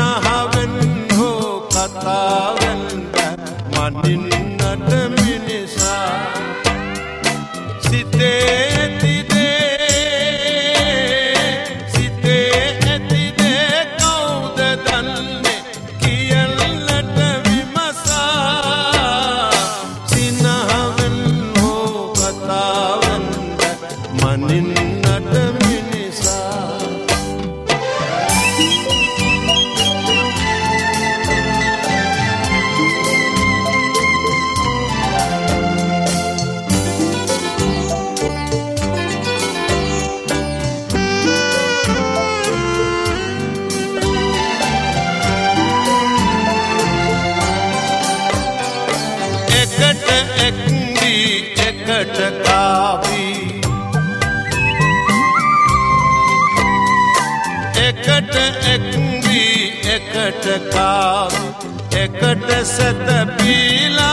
නහවෙන් හෝ කතාවෙන් මඩින්නට මිනිසා සිතේ එකට කාවී එකට එක්වී එකට කාව එකට සැතපීලා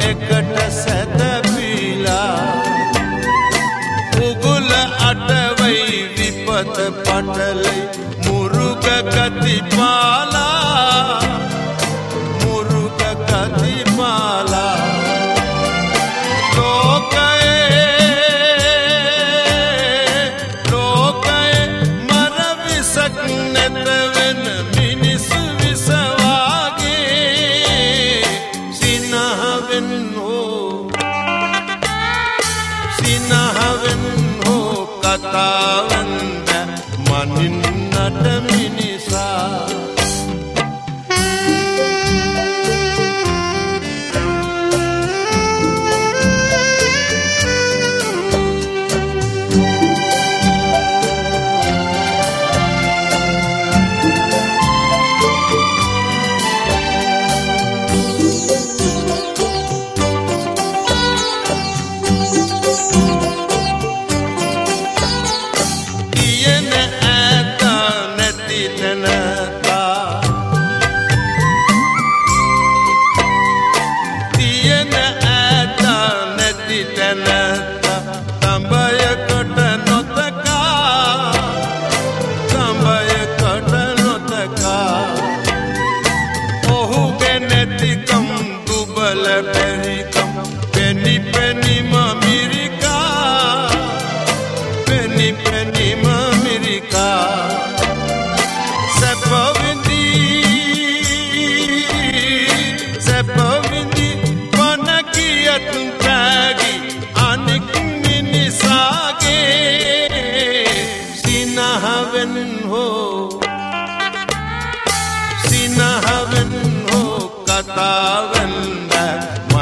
එකට සැතපීලා උගුල අටවයි විපත පටලයි මුරුග ගතිපාලා කතාවන්ද මනින්නට මිනිසා.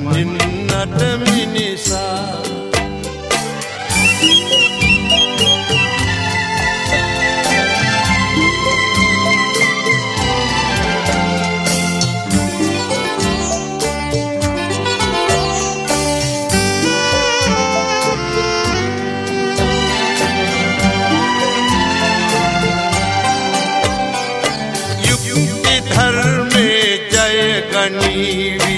paninnata minisa धर्मे जय गणी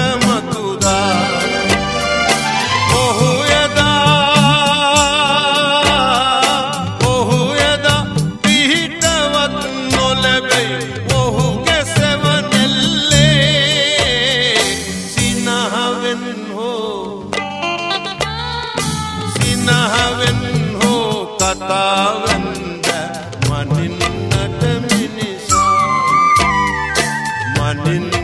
කතාවෙන්ද මනින්නට මිනිසා. මනින්න